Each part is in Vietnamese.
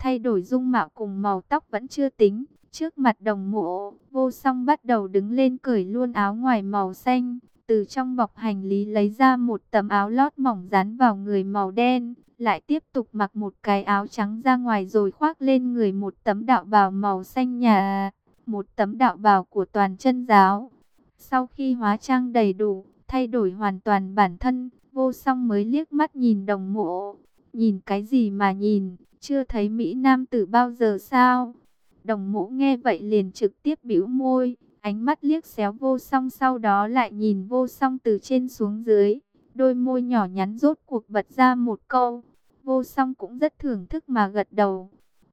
thay đổi dung mạo cùng màu tóc vẫn chưa tính. Trước mặt đồng mộ, vô song bắt đầu đứng lên cởi luôn áo ngoài màu xanh, từ trong bọc hành lý lấy ra một tấm áo lót mỏng dán vào người màu đen, lại tiếp tục mặc một cái áo trắng ra ngoài rồi khoác lên người một tấm đạo bào màu xanh nhà, một tấm đạo bào của toàn chân giáo. Sau khi hóa trang đầy đủ, thay đổi hoàn toàn bản thân, vô song mới liếc mắt nhìn đồng mộ. Nhìn cái gì mà nhìn, chưa thấy Mỹ Nam tử bao giờ sao? Đồng mũ nghe vậy liền trực tiếp bĩu môi, ánh mắt liếc xéo vô song sau đó lại nhìn vô song từ trên xuống dưới. Đôi môi nhỏ nhắn rốt cuộc bật ra một câu. Vô song cũng rất thưởng thức mà gật đầu.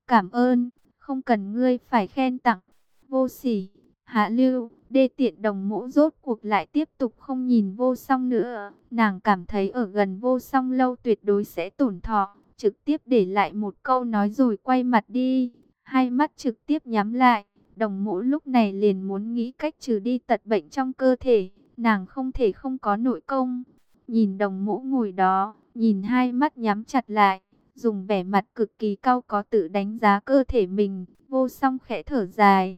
Cảm ơn, không cần ngươi phải khen tặng. Vô sỉ, hạ lưu, đê tiện đồng mũ rốt cuộc lại tiếp tục không nhìn vô song nữa. Nàng cảm thấy ở gần vô song lâu tuyệt đối sẽ tổn thọ. Trực tiếp để lại một câu nói rồi quay mặt đi. Hai mắt trực tiếp nhắm lại. Đồng mũ lúc này liền muốn nghĩ cách trừ đi tật bệnh trong cơ thể. Nàng không thể không có nội công. Nhìn đồng mũ ngồi đó, nhìn hai mắt nhắm chặt lại, dùng vẻ mặt cực kỳ cao có tự đánh giá cơ thể mình, vô song khẽ thở dài.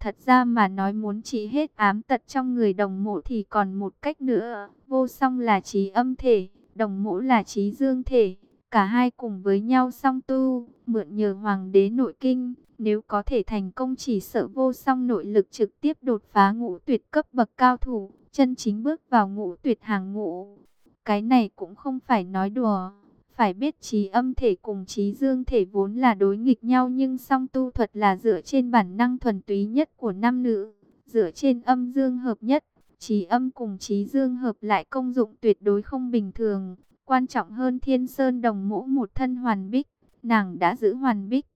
Thật ra mà nói muốn trị hết ám tật trong người đồng mộ thì còn một cách nữa, vô song là trí âm thể, đồng mộ là trí dương thể, cả hai cùng với nhau song tu, mượn nhờ hoàng đế nội kinh, nếu có thể thành công chỉ sợ vô song nội lực trực tiếp đột phá ngũ tuyệt cấp bậc cao thủ, chân chính bước vào ngũ tuyệt hàng ngũ. Cái này cũng không phải nói đùa. Phải biết trí âm thể cùng trí dương thể vốn là đối nghịch nhau nhưng song tu thuật là dựa trên bản năng thuần túy nhất của nam nữ, dựa trên âm dương hợp nhất. Trí âm cùng trí dương hợp lại công dụng tuyệt đối không bình thường. Quan trọng hơn thiên sơn đồng mũ một thân hoàn bích, nàng đã giữ hoàn bích.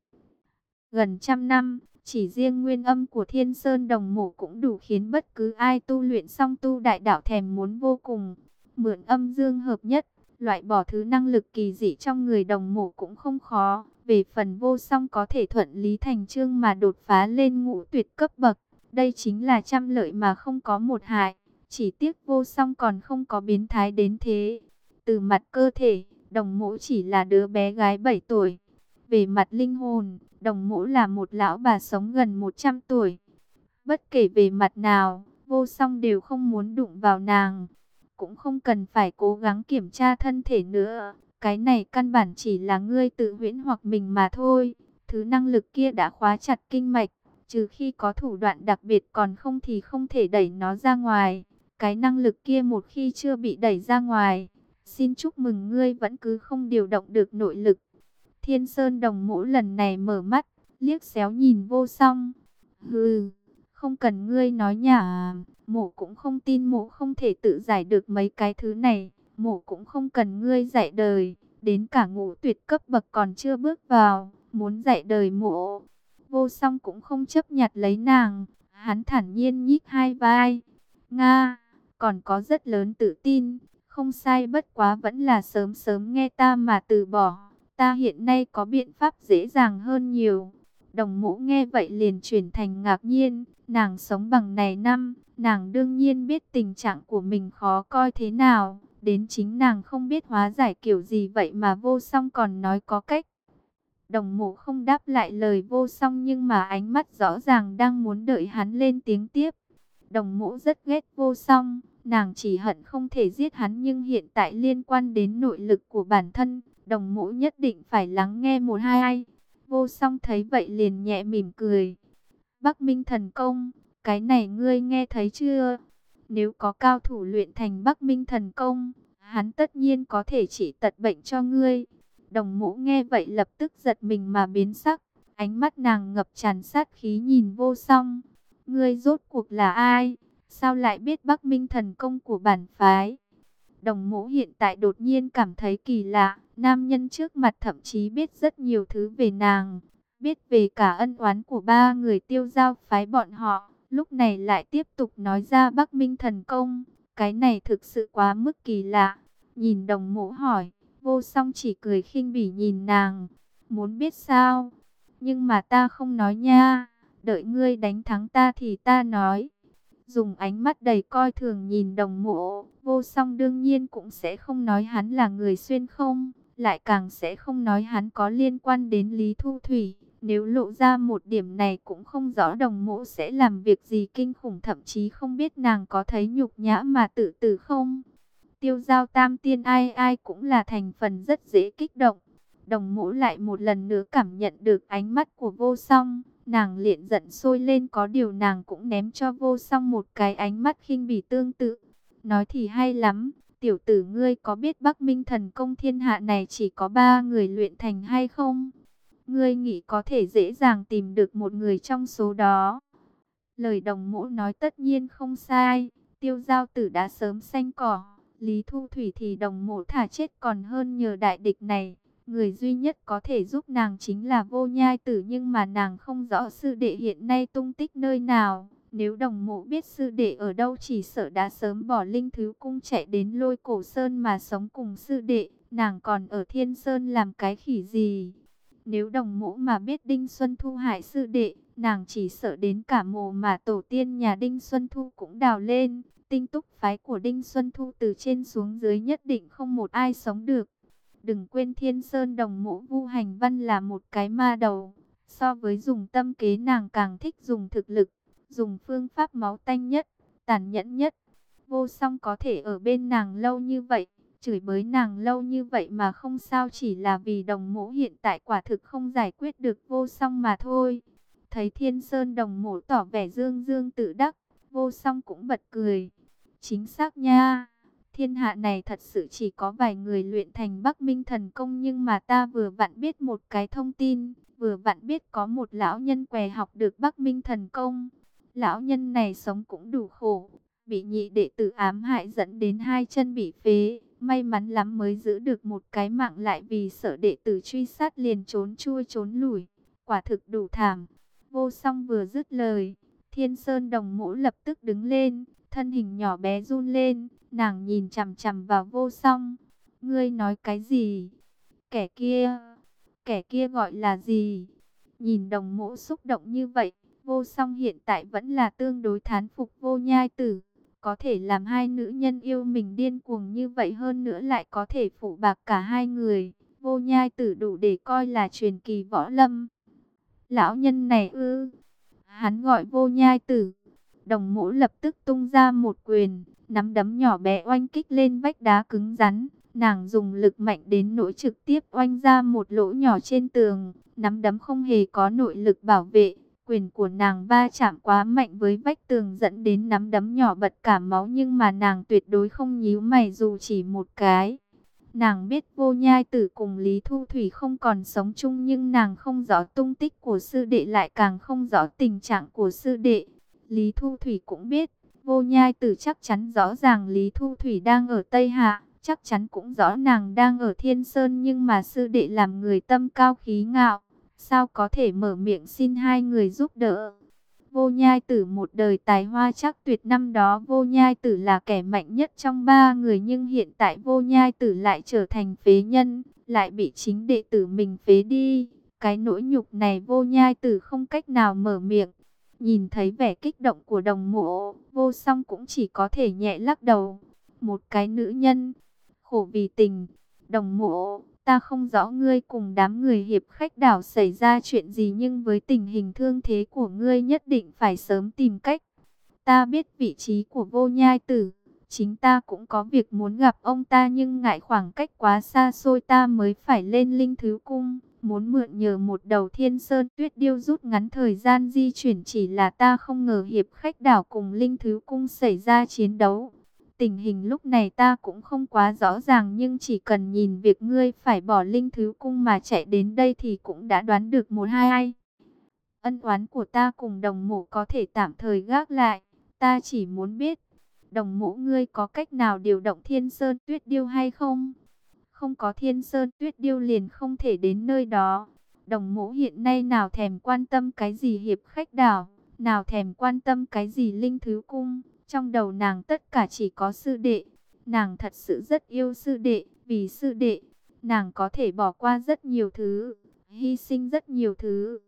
Gần trăm năm, chỉ riêng nguyên âm của thiên sơn đồng mộ cũng đủ khiến bất cứ ai tu luyện song tu đại đạo thèm muốn vô cùng mượn âm dương hợp nhất, loại bỏ thứ năng lực kỳ dị trong người đồng mộ cũng không khó. Về phần vô song có thể thuận lý thành trương mà đột phá lên ngũ tuyệt cấp bậc, đây chính là trăm lợi mà không có một hại. Chỉ tiếc vô song còn không có biến thái đến thế. Từ mặt cơ thể, đồng mộ chỉ là đứa bé gái 7 tuổi. Về mặt linh hồn, đồng mộ là một lão bà sống gần 100 tuổi. Bất kể về mặt nào, vô song đều không muốn đụng vào nàng cũng không cần phải cố gắng kiểm tra thân thể nữa. Cái này căn bản chỉ là ngươi tự huyễn hoặc mình mà thôi. Thứ năng lực kia đã khóa chặt kinh mạch, trừ khi có thủ đoạn đặc biệt còn không thì không thể đẩy nó ra ngoài. Cái năng lực kia một khi chưa bị đẩy ra ngoài, xin chúc mừng ngươi vẫn cứ không điều động được nội lực. Thiên Sơn Đồng Mũ lần này mở mắt, liếc xéo nhìn vô song. Hừ, không cần ngươi nói nhả, Mộ cũng không tin mộ không thể tự giải được mấy cái thứ này. Mộ cũng không cần ngươi dạy đời. Đến cả ngũ tuyệt cấp bậc còn chưa bước vào. Muốn dạy đời mộ. Vô song cũng không chấp nhặt lấy nàng. Hắn thản nhiên nhích hai vai. Nga, còn có rất lớn tự tin. Không sai bất quá vẫn là sớm sớm nghe ta mà từ bỏ. Ta hiện nay có biện pháp dễ dàng hơn nhiều. Đồng mũ nghe vậy liền chuyển thành ngạc nhiên. Nàng sống bằng này năm, nàng đương nhiên biết tình trạng của mình khó coi thế nào. Đến chính nàng không biết hóa giải kiểu gì vậy mà vô song còn nói có cách. Đồng mộ không đáp lại lời vô song nhưng mà ánh mắt rõ ràng đang muốn đợi hắn lên tiếng tiếp. Đồng mộ rất ghét vô song, nàng chỉ hận không thể giết hắn nhưng hiện tại liên quan đến nội lực của bản thân. Đồng mộ nhất định phải lắng nghe một hai ai. Vô song thấy vậy liền nhẹ mỉm cười. Bắc Minh thần công, cái này ngươi nghe thấy chưa? Nếu có cao thủ luyện thành Bắc Minh thần công, hắn tất nhiên có thể trị tật bệnh cho ngươi. Đồng mũ nghe vậy lập tức giật mình mà biến sắc, ánh mắt nàng ngập tràn sát khí nhìn vô song. Ngươi rốt cuộc là ai? Sao lại biết Bắc Minh thần công của bản phái? Đồng mũ hiện tại đột nhiên cảm thấy kỳ lạ, nam nhân trước mặt thậm chí biết rất nhiều thứ về nàng, biết về cả ân oán của ba người tiêu giao phái bọn họ, lúc này lại tiếp tục nói ra Bắc Minh thần công, cái này thực sự quá mức kỳ lạ. Nhìn đồng mũ hỏi, vô song chỉ cười khinh bỉ nhìn nàng, muốn biết sao, nhưng mà ta không nói nha, đợi ngươi đánh thắng ta thì ta nói. Dùng ánh mắt đầy coi thường nhìn đồng mộ, vô song đương nhiên cũng sẽ không nói hắn là người xuyên không lại càng sẽ không nói hắn có liên quan đến Lý Thu Thủy. Nếu lộ ra một điểm này cũng không rõ đồng mộ sẽ làm việc gì kinh khủng thậm chí không biết nàng có thấy nhục nhã mà tự tử không. Tiêu giao tam tiên ai ai cũng là thành phần rất dễ kích động. Đồng mộ lại một lần nữa cảm nhận được ánh mắt của vô song. Nàng liền giận sôi lên có điều nàng cũng ném cho vô song một cái ánh mắt khinh bỉ tương tự. Nói thì hay lắm, tiểu tử ngươi có biết Bắc Minh thần công thiên hạ này chỉ có ba người luyện thành hay không? Ngươi nghĩ có thể dễ dàng tìm được một người trong số đó. Lời đồng mũ nói tất nhiên không sai, tiêu giao tử đã sớm xanh cỏ. Lý Thu Thủy thì đồng mộ thả chết còn hơn nhờ đại địch này. Người duy nhất có thể giúp nàng chính là vô nhai tử nhưng mà nàng không rõ sư đệ hiện nay tung tích nơi nào. Nếu đồng mộ biết sư đệ ở đâu chỉ sợ đã sớm bỏ linh thứ cung chạy đến lôi cổ sơn mà sống cùng sư đệ. Nàng còn ở thiên sơn làm cái khỉ gì? Nếu đồng mộ mà biết Đinh Xuân Thu hại sư đệ, nàng chỉ sợ đến cả mồ mà tổ tiên nhà Đinh Xuân Thu cũng đào lên. Tinh túc phái của Đinh Xuân Thu từ trên xuống dưới nhất định không một ai sống được. Đừng quên Thiên Sơn đồng mộ vu hành văn là một cái ma đầu. So với dùng tâm kế nàng càng thích dùng thực lực, dùng phương pháp máu tanh nhất, tàn nhẫn nhất. Vô song có thể ở bên nàng lâu như vậy, chửi bới nàng lâu như vậy mà không sao chỉ là vì đồng mộ hiện tại quả thực không giải quyết được vô song mà thôi. Thấy Thiên Sơn đồng mộ tỏ vẻ dương dương tự đắc, vô song cũng bật cười. Chính xác nha. Thiên hạ này thật sự chỉ có vài người luyện thành Bắc Minh thần công nhưng mà ta vừa vặn biết một cái thông tin, vừa vặn biết có một lão nhân què học được Bắc Minh thần công. Lão nhân này sống cũng đủ khổ, bị nhị đệ tử ám hại dẫn đến hai chân bị phế, may mắn lắm mới giữ được một cái mạng lại vì sợ đệ tử truy sát liền trốn chui trốn lủi, quả thực đủ thảm. Vô song vừa dứt lời, Thiên Sơn đồng mũ lập tức đứng lên, thân hình nhỏ bé run lên, nàng nhìn chằm chằm vào vô song. Ngươi nói cái gì? Kẻ kia, kẻ kia gọi là gì? Nhìn đồng mũ xúc động như vậy, vô song hiện tại vẫn là tương đối thán phục vô nhai tử. Có thể làm hai nữ nhân yêu mình điên cuồng như vậy hơn nữa lại có thể phụ bạc cả hai người. Vô nhai tử đủ để coi là truyền kỳ võ lâm. Lão nhân này ư, hắn gọi vô nhai tử Đồng mũ lập tức tung ra một quyền, nắm đấm nhỏ bé oanh kích lên vách đá cứng rắn. Nàng dùng lực mạnh đến nỗi trực tiếp oanh ra một lỗ nhỏ trên tường. Nắm đấm không hề có nội lực bảo vệ. Quyền của nàng va chạm quá mạnh với vách tường dẫn đến nắm đấm nhỏ bật cả máu nhưng mà nàng tuyệt đối không nhíu mày dù chỉ một cái. Nàng biết vô nhai tử cùng Lý Thu Thủy không còn sống chung nhưng nàng không rõ tung tích của sư đệ lại càng không rõ tình trạng của sư đệ. Lý Thu Thủy cũng biết, vô nhai tử chắc chắn rõ ràng Lý Thu Thủy đang ở Tây Hạ, chắc chắn cũng rõ nàng đang ở Thiên Sơn nhưng mà sư đệ làm người tâm cao khí ngạo, sao có thể mở miệng xin hai người giúp đỡ. Vô nhai tử một đời tài hoa chắc tuyệt năm đó vô nhai tử là kẻ mạnh nhất trong ba người nhưng hiện tại vô nhai tử lại trở thành phế nhân, lại bị chính đệ tử mình phế đi. Cái nỗi nhục này vô nhai tử không cách nào mở miệng. Nhìn thấy vẻ kích động của đồng mộ, vô song cũng chỉ có thể nhẹ lắc đầu. Một cái nữ nhân, khổ vì tình, đồng mộ, ta không rõ ngươi cùng đám người hiệp khách đảo xảy ra chuyện gì nhưng với tình hình thương thế của ngươi nhất định phải sớm tìm cách. Ta biết vị trí của vô nhai tử, chính ta cũng có việc muốn gặp ông ta nhưng ngại khoảng cách quá xa xôi ta mới phải lên linh thứ cung muốn mượn nhờ một đầu thiên sơn tuyết điêu rút ngắn thời gian di chuyển chỉ là ta không ngờ hiệp khách đảo cùng linh thứ cung xảy ra chiến đấu. Tình hình lúc này ta cũng không quá rõ ràng nhưng chỉ cần nhìn việc ngươi phải bỏ linh thứ cung mà chạy đến đây thì cũng đã đoán được một hai ai. Ân oán của ta cùng đồng mộ có thể tạm thời gác lại, ta chỉ muốn biết, đồng mộ ngươi có cách nào điều động thiên sơn tuyết điêu hay không? Không có thiên sơn tuyết điêu liền không thể đến nơi đó. Đồng mũ hiện nay nào thèm quan tâm cái gì hiệp khách đảo, nào thèm quan tâm cái gì linh thứ cung. Trong đầu nàng tất cả chỉ có sư đệ. Nàng thật sự rất yêu sư đệ, vì sư đệ, nàng có thể bỏ qua rất nhiều thứ, hy sinh rất nhiều thứ.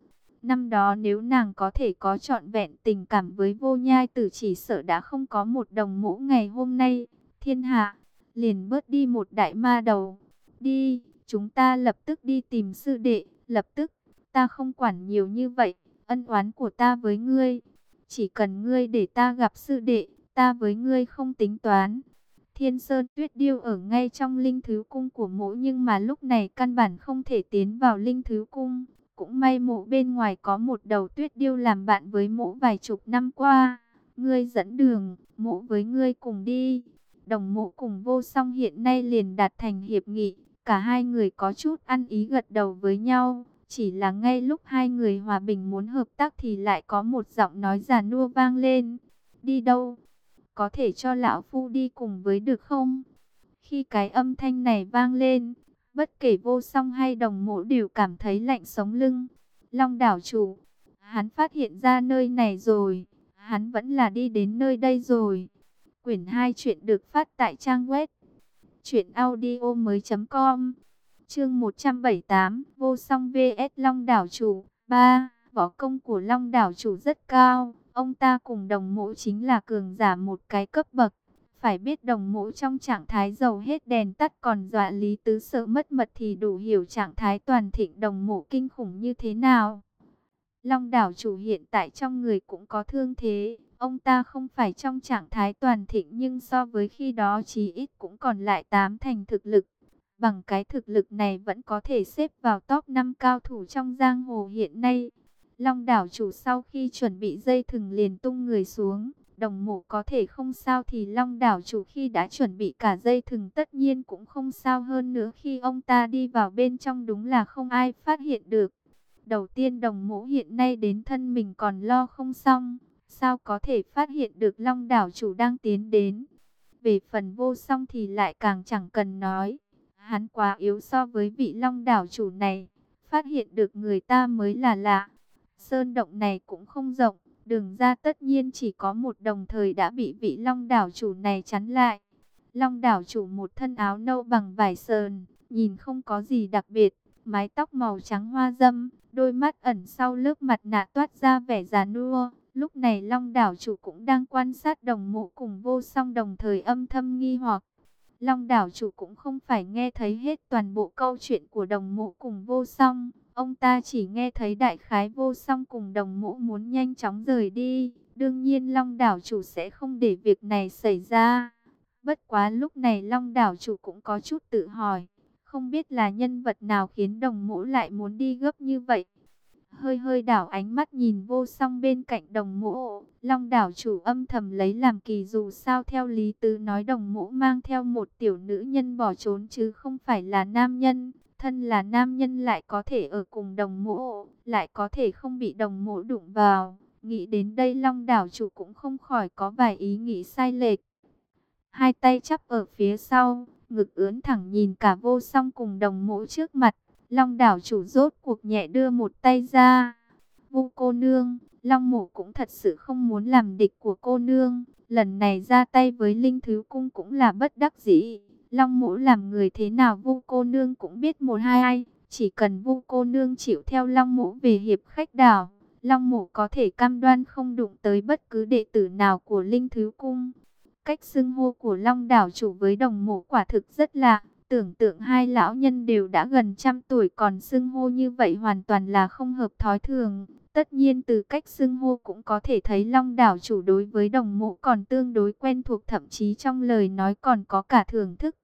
Năm đó nếu nàng có thể có trọn vẹn tình cảm với vô nhai tử chỉ sợ đã không có một đồng mũ ngày hôm nay. Thiên hạ, liền bớt đi một đại ma đầu. Đi, chúng ta lập tức đi tìm sư đệ, lập tức, ta không quản nhiều như vậy, ân oán của ta với ngươi. Chỉ cần ngươi để ta gặp sư đệ, ta với ngươi không tính toán. Thiên Sơn Tuyết Điêu ở ngay trong linh thứ cung của mộ nhưng mà lúc này căn bản không thể tiến vào linh thứ cung. Cũng may mộ bên ngoài có một đầu tuyết điêu làm bạn với mộ vài chục năm qua. Ngươi dẫn đường, mộ với ngươi cùng đi. Đồng mộ cùng vô song hiện nay liền đạt thành hiệp nghị. Cả hai người có chút ăn ý gật đầu với nhau. Chỉ là ngay lúc hai người hòa bình muốn hợp tác thì lại có một giọng nói già nua vang lên. Đi đâu? Có thể cho lão phu đi cùng với được không? Khi cái âm thanh này vang lên, bất kể vô song hay đồng mộ đều cảm thấy lạnh sống lưng. Long đảo chủ, hắn phát hiện ra nơi này rồi, hắn vẫn là đi đến nơi đây rồi. Quyển 2 chuyện được phát tại trang web truyệnaudiomoi.com. Chương 178, vô song VS Long đảo chủ 3. Võ công của Long đảo chủ rất cao, ông ta cùng đồng mộ chính là cường giả một cái cấp bậc. Phải biết đồng mộ trong trạng thái dầu hết đèn tắt còn dọa Lý Tứ sợ mất mật thì đủ hiểu trạng thái toàn thịnh đồng mộ kinh khủng như thế nào. Long đảo chủ hiện tại trong người cũng có thương thế, ông ta không phải trong trạng thái toàn thịnh nhưng so với khi đó chí ít cũng còn lại tám thành thực lực. Bằng cái thực lực này vẫn có thể xếp vào top 5 cao thủ trong giang hồ hiện nay. Long đảo chủ sau khi chuẩn bị dây thừng liền tung người xuống. Đồng mộ có thể không sao thì long đảo chủ khi đã chuẩn bị cả dây thừng tất nhiên cũng không sao hơn nữa khi ông ta đi vào bên trong đúng là không ai phát hiện được. Đầu tiên đồng mộ hiện nay đến thân mình còn lo không xong, sao có thể phát hiện được long đảo chủ đang tiến đến. Về phần vô song thì lại càng chẳng cần nói, hắn quá yếu so với vị long đảo chủ này, phát hiện được người ta mới là lạ. Sơn động này cũng không rộng, đường ra tất nhiên chỉ có một đồng thời đã bị vị long đảo chủ này chắn lại. Long đảo chủ một thân áo nâu bằng vải sờn, nhìn không có gì đặc biệt, mái tóc màu trắng hoa dâm, đôi mắt ẩn sau lớp mặt nạ toát ra vẻ già nua. Lúc này long đảo chủ cũng đang quan sát đồng mộ cùng vô song đồng thời âm thâm nghi hoặc. Long đảo chủ cũng không phải nghe thấy hết toàn bộ câu chuyện của đồng mộ cùng vô song. Ông ta chỉ nghe thấy đại khái vô song cùng đồng mộ muốn nhanh chóng rời đi. Đương nhiên Long đảo chủ sẽ không để việc này xảy ra. Bất quá lúc này Long đảo chủ cũng có chút tự hỏi. Không biết là nhân vật nào khiến đồng mộ lại muốn đi gấp như vậy. Hơi hơi đảo ánh mắt nhìn vô song bên cạnh đồng mũ. Long đảo chủ âm thầm lấy làm kỳ dù sao theo lý tứ nói đồng mũ mang theo một tiểu nữ nhân bỏ trốn chứ không phải là nam nhân thân là nam nhân lại có thể ở cùng đồng mũ, lại có thể không bị đồng mũ đụng vào. Nghĩ đến đây long đảo chủ cũng không khỏi có vài ý nghĩ sai lệch. Hai tay chắp ở phía sau, ngực ướn thẳng nhìn cả vô song cùng đồng mũ trước mặt. Long đảo chủ rốt cuộc nhẹ đưa một tay ra. Vu cô nương, Long mổ cũng thật sự không muốn làm địch của cô nương. Lần này ra tay với Linh Thứ Cung cũng là bất đắc dĩ. Long mũ làm người thế nào vu cô nương cũng biết một hai ai. Chỉ cần vu cô nương chịu theo long mũ về hiệp khách đảo. Long mũ có thể cam đoan không đụng tới bất cứ đệ tử nào của Linh Thứ Cung. Cách xưng hô của Long đảo chủ với đồng mộ quả thực rất lạ. Tưởng tượng hai lão nhân đều đã gần trăm tuổi còn xưng hô như vậy hoàn toàn là không hợp thói thường. Tất nhiên từ cách xưng hô cũng có thể thấy Long đảo chủ đối với đồng mộ còn tương đối quen thuộc thậm chí trong lời nói còn có cả thưởng thức.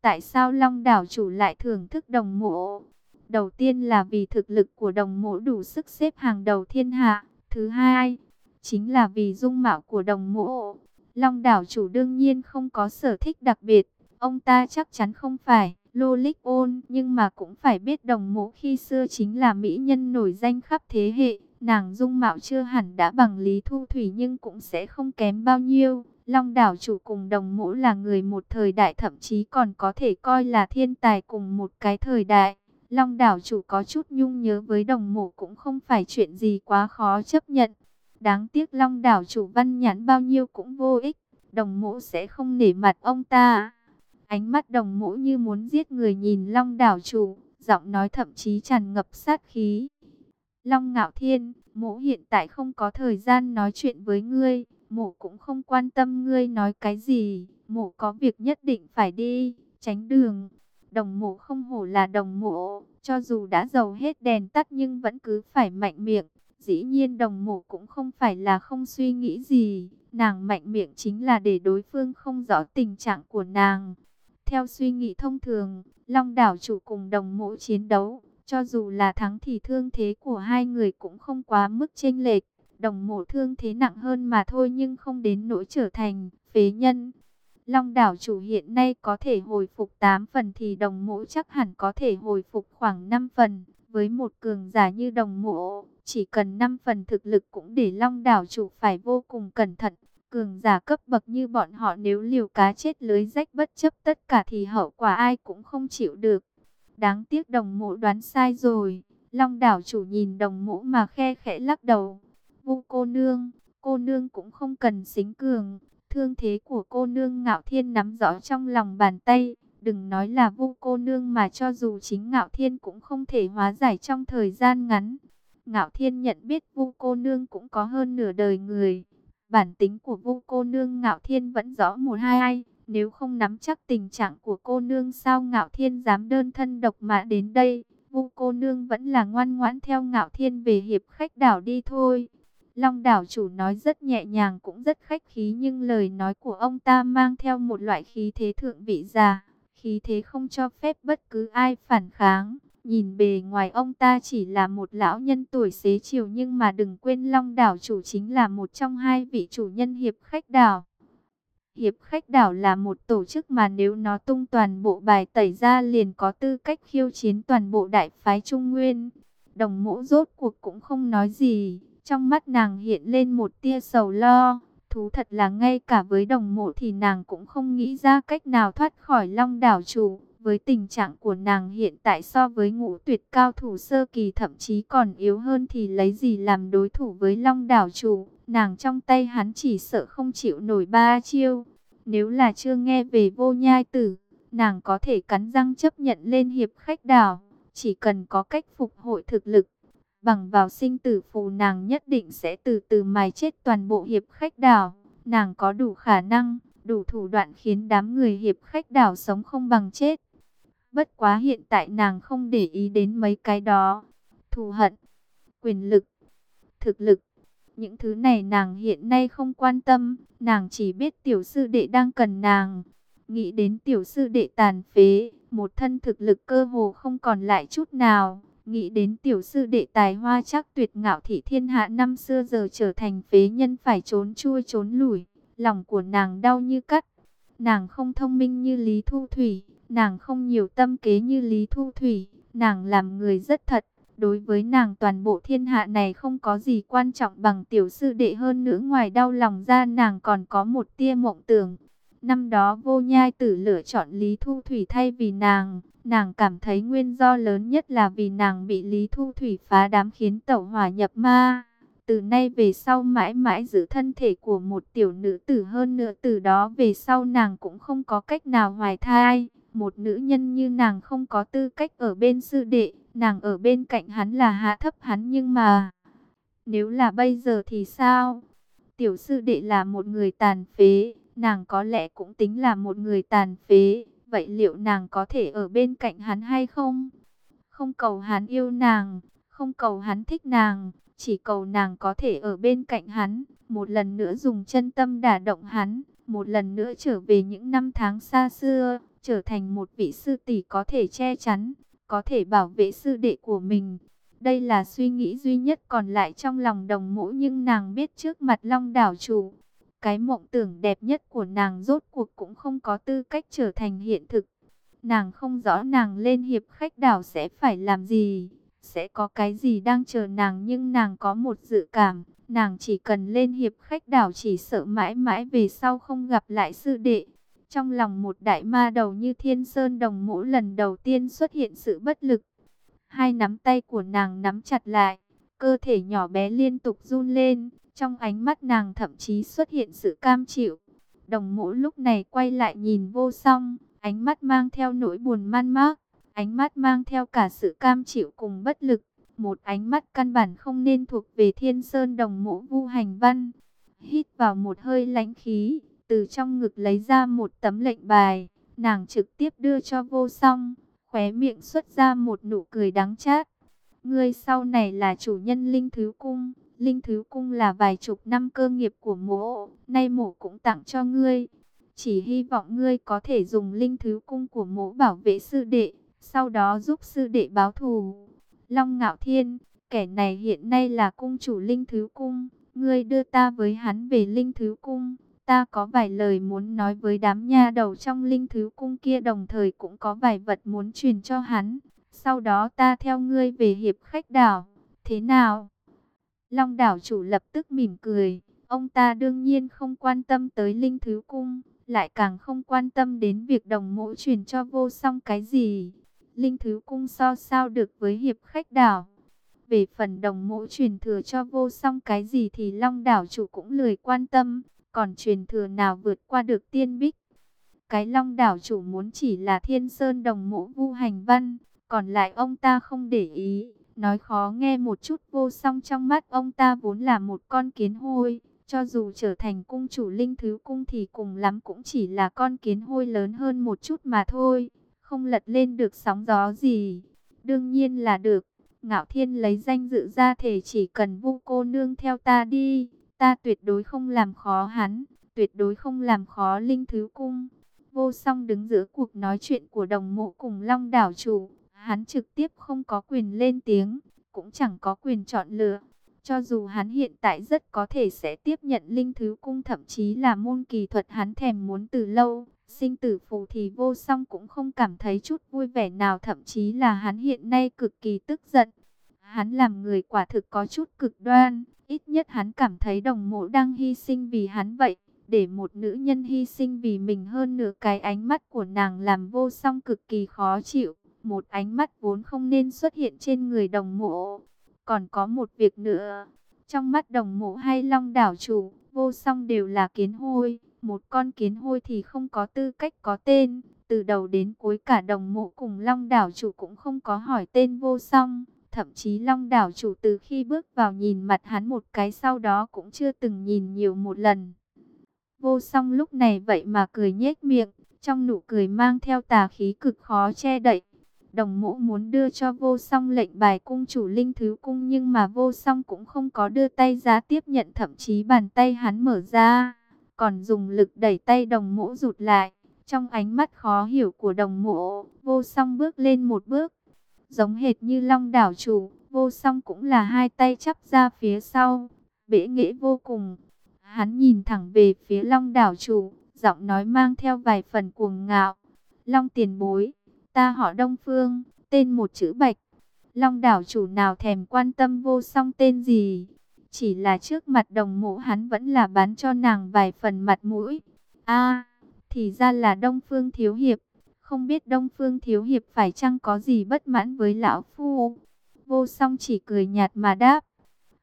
Tại sao Long đảo chủ lại thưởng thức đồng mộ? Đầu tiên là vì thực lực của đồng mộ đủ sức xếp hàng đầu thiên hạ. Thứ hai, chính là vì dung mạo của đồng mộ. Long đảo chủ đương nhiên không có sở thích đặc biệt. Ông ta chắc chắn không phải Lolik ôn, nhưng mà cũng phải biết đồng mộ khi xưa chính là mỹ nhân nổi danh khắp thế hệ. Nàng dung mạo chưa hẳn đã bằng Lý Thu Thủy nhưng cũng sẽ không kém bao nhiêu. Long đảo chủ cùng đồng mũ là người một thời đại thậm chí còn có thể coi là thiên tài cùng một cái thời đại. Long đảo chủ có chút nhung nhớ với đồng mộ cũng không phải chuyện gì quá khó chấp nhận. Đáng tiếc long đảo chủ văn nhãn bao nhiêu cũng vô ích, đồng mộ sẽ không nể mặt ông ta. Ánh mắt đồng mũ như muốn giết người nhìn long đảo chủ, giọng nói thậm chí tràn ngập sát khí. Long ngạo thiên, mũ hiện tại không có thời gian nói chuyện với ngươi mũ cũng không quan tâm ngươi nói cái gì, mũ có việc nhất định phải đi, tránh đường. Đồng mũ không hổ là đồng mũ, cho dù đã dầu hết đèn tắt nhưng vẫn cứ phải mạnh miệng. Dĩ nhiên đồng mộ cũng không phải là không suy nghĩ gì, nàng mạnh miệng chính là để đối phương không rõ tình trạng của nàng. Theo suy nghĩ thông thường, Long đảo chủ cùng đồng mộ chiến đấu, cho dù là thắng thì thương thế của hai người cũng không quá mức chênh lệch. Đồng mộ thương thế nặng hơn mà thôi nhưng không đến nỗi trở thành phế nhân. Long đảo chủ hiện nay có thể hồi phục 8 phần thì đồng mộ chắc hẳn có thể hồi phục khoảng 5 phần. Với một cường giả như đồng mộ, chỉ cần 5 phần thực lực cũng để long đảo chủ phải vô cùng cẩn thận. Cường giả cấp bậc như bọn họ nếu liều cá chết lưới rách bất chấp tất cả thì hậu quả ai cũng không chịu được. Đáng tiếc đồng mộ đoán sai rồi. Long đảo chủ nhìn đồng mộ mà khe khẽ lắc đầu. Vu cô nương, cô nương cũng không cần xính cường. Thương thế của cô nương ngạo thiên nắm rõ trong lòng bàn tay. Đừng nói là vu cô nương mà cho dù chính ngạo thiên cũng không thể hóa giải trong thời gian ngắn. Ngạo thiên nhận biết vu cô nương cũng có hơn nửa đời người. Bản tính của vu cô nương ngạo thiên vẫn rõ một hai ai. Nếu không nắm chắc tình trạng của cô nương, sao ngạo thiên dám đơn thân độc mã đến đây. Vu cô nương vẫn là ngoan ngoãn theo ngạo thiên về hiệp khách đảo đi thôi. Long đảo chủ nói rất nhẹ nhàng, cũng rất khách khí, nhưng lời nói của ông ta mang theo một loại khí thế thượng vị già. Khí thế không cho phép bất cứ ai phản kháng. Nhìn bề ngoài ông ta chỉ là một lão nhân tuổi xế chiều nhưng mà đừng quên Long đảo chủ chính là một trong hai vị chủ nhân hiệp khách đảo. Hiệp khách đảo là một tổ chức mà nếu nó tung toàn bộ bài tẩy ra liền có tư cách khiêu chiến toàn bộ đại phái Trung Nguyên. Đồng mũ rốt cuộc cũng không nói gì, trong mắt nàng hiện lên một tia sầu lo. Thú thật là ngay cả với đồng mộ thì nàng cũng không nghĩ ra cách nào thoát khỏi long đảo chủ. Với tình trạng của nàng hiện tại so với ngũ tuyệt cao thủ sơ kỳ thậm chí còn yếu hơn thì lấy gì làm đối thủ với long đảo chủ. Nàng trong tay hắn chỉ sợ không chịu nổi ba chiêu. Nếu là chưa nghe về vô nhai tử, nàng có thể cắn răng chấp nhận lên hiệp khách đảo. Chỉ cần có cách phục hội thực lực, bằng vào sinh tử phù nàng nhất định sẽ từ từ mài chết toàn bộ hiệp khách đảo. Nàng có đủ khả năng, đủ thủ đoạn khiến đám người hiệp khách đảo sống không bằng chết. Bất quá hiện tại nàng không để ý đến mấy cái đó. Thù hận, quyền lực, thực lực, những thứ này nàng hiện nay không quan tâm, nàng chỉ biết tiểu sư đệ đang cần nàng. Nghĩ đến tiểu sư đệ tàn phế, một thân thực lực cơ hồ không còn lại chút nào. Nghĩ đến tiểu sư đệ tài hoa chắc tuyệt ngạo thị thiên hạ năm xưa giờ trở thành phế nhân phải trốn chui trốn lủi. Lòng của nàng đau như cắt. Nàng không thông minh như Lý Thu Thủy, nàng không nhiều tâm kế như Lý Thu Thủy, nàng làm người rất thật, Đối với nàng toàn bộ thiên hạ này không có gì quan trọng bằng tiểu sư đệ hơn nữa ngoài đau lòng ra nàng còn có một tia mộng tưởng. Năm đó vô nhai tử lựa chọn Lý Thu Thủy thay vì nàng, nàng cảm thấy nguyên do lớn nhất là vì nàng bị Lý Thu Thủy phá đám khiến tẩu hỏa nhập ma. Từ nay về sau mãi mãi giữ thân thể của một tiểu nữ tử hơn nữa từ đó về sau nàng cũng không có cách nào hoài thai. Một nữ nhân như nàng không có tư cách ở bên sư đệ, nàng ở bên cạnh hắn là hạ thấp hắn nhưng mà... Nếu là bây giờ thì sao? Tiểu sư đệ là một người tàn phế, nàng có lẽ cũng tính là một người tàn phế. Vậy liệu nàng có thể ở bên cạnh hắn hay không? Không cầu hắn yêu nàng, không cầu hắn thích nàng, chỉ cầu nàng có thể ở bên cạnh hắn, một lần nữa dùng chân tâm đả động hắn, một lần nữa trở về những năm tháng xa xưa, trở thành một vị sư tỷ có thể che chắn, có thể bảo vệ sư đệ của mình. Đây là suy nghĩ duy nhất còn lại trong lòng đồng mũ nhưng nàng biết trước mặt long đảo chủ. Cái mộng tưởng đẹp nhất của nàng rốt cuộc cũng không có tư cách trở thành hiện thực. Nàng không rõ nàng lên hiệp khách đảo sẽ phải làm gì, sẽ có cái gì đang chờ nàng nhưng nàng có một dự cảm. Nàng chỉ cần lên hiệp khách đảo chỉ sợ mãi mãi về sau không gặp lại sư đệ. Trong lòng một đại ma đầu như thiên sơn đồng mũ lần đầu tiên xuất hiện sự bất lực. Hai nắm tay của nàng nắm chặt lại, cơ thể nhỏ bé liên tục run lên. Trong ánh mắt nàng thậm chí xuất hiện sự cam chịu. Đồng mũ lúc này quay lại nhìn vô song, ánh mắt mang theo nỗi buồn man mác, ánh mắt mang theo cả sự cam chịu cùng bất lực. Một ánh mắt căn bản không nên thuộc về thiên sơn đồng mũ vu hành văn. Hít vào một hơi lãnh khí, từ trong ngực lấy ra một tấm lệnh bài, nàng trực tiếp đưa cho vô song, khóe miệng xuất ra một nụ cười đắng chát. Ngươi sau này là chủ nhân Linh Thứ Cung, Linh Thứ Cung là vài chục năm cơ nghiệp của mộ, nay mộ cũng tặng cho ngươi. Chỉ hy vọng ngươi có thể dùng Linh Thứ Cung của mộ bảo vệ sư đệ, sau đó giúp sư đệ báo thù. Long Ngạo Thiên, kẻ này hiện nay là cung chủ Linh Thứ Cung, ngươi đưa ta với hắn về Linh Thứ Cung. Ta có vài lời muốn nói với đám nha đầu trong Linh Thứ Cung kia đồng thời cũng có vài vật muốn truyền cho hắn. Sau đó ta theo ngươi về hiệp khách đảo. Thế nào? Long đảo chủ lập tức mỉm cười. Ông ta đương nhiên không quan tâm tới Linh Thứ Cung. Lại càng không quan tâm đến việc đồng mộ truyền cho vô song cái gì. Linh Thứ Cung so sao được với hiệp khách đảo. Về phần đồng mộ truyền thừa cho vô song cái gì thì Long đảo chủ cũng lười quan tâm. Còn truyền thừa nào vượt qua được tiên bích. Cái Long đảo chủ muốn chỉ là thiên sơn đồng mộ vu hành văn. Còn lại ông ta không để ý. Nói khó nghe một chút vô song trong mắt ông ta vốn là một con kiến hôi. Cho dù trở thành cung chủ linh thứ cung thì cùng lắm cũng chỉ là con kiến hôi lớn hơn một chút mà thôi. Không lật lên được sóng gió gì. Đương nhiên là được. Ngạo Thiên lấy danh dự ra thể chỉ cần vu cô nương theo ta đi. Ta tuyệt đối không làm khó hắn. Tuyệt đối không làm khó linh thứ cung. Vô song đứng giữa cuộc nói chuyện của đồng mộ cùng long đảo chủ. Hắn trực tiếp không có quyền lên tiếng. Cũng chẳng có quyền chọn lựa. Cho dù hắn hiện tại rất có thể sẽ tiếp nhận linh thứ cung, thậm chí là môn kỳ thuật hắn thèm muốn từ lâu. Sinh tử phù thì vô song cũng không cảm thấy chút vui vẻ nào, thậm chí là hắn hiện nay cực kỳ tức giận. Hắn làm người quả thực có chút cực đoan, ít nhất hắn cảm thấy đồng mộ đang hy sinh vì hắn vậy. Để một nữ nhân hy sinh vì mình hơn nửa cái ánh mắt của nàng làm vô song cực kỳ khó chịu. Một ánh mắt vốn không nên xuất hiện trên người đồng mộ. Còn có một việc nữa, trong mắt đồng mộ hay long đảo chủ, vô song đều là kiến hôi. Một con kiến hôi thì không có tư cách có tên. Từ đầu đến cuối cả đồng mộ cùng long đảo chủ cũng không có hỏi tên vô song. Thậm chí long đảo chủ từ khi bước vào nhìn mặt hắn một cái sau đó cũng chưa từng nhìn nhiều một lần. Vô song lúc này vậy mà cười nhếch miệng, trong nụ cười mang theo tà khí cực khó che đậy. Đồng mũ muốn đưa cho vô song lệnh bài cung chủ linh thứ cung nhưng mà vô song cũng không có đưa tay ra tiếp nhận thậm chí bàn tay hắn mở ra còn dùng lực đẩy tay đồng mũ rụt lại. Trong ánh mắt khó hiểu của đồng mộ, vô song bước lên một bước, giống hệt như long đảo chủ, vô song cũng là hai tay chắp ra phía sau, bể nghệ vô cùng. Hắn nhìn thẳng về phía long đảo chủ, giọng nói mang theo vài phần cuồng ngạo. Long tiền bối, ta họ Đông Phương, tên một chữ bạch. Long đảo chủ nào thèm quan tâm vô song tên gì, chỉ là trước mặt đồng mộ hắn vẫn là bán cho nàng vài phần mặt mũi. a thì ra là Đông Phương Thiếu Hiệp. Không biết Đông Phương Thiếu Hiệp phải chăng có gì bất mãn với lão phu. Vô song chỉ cười nhạt mà đáp.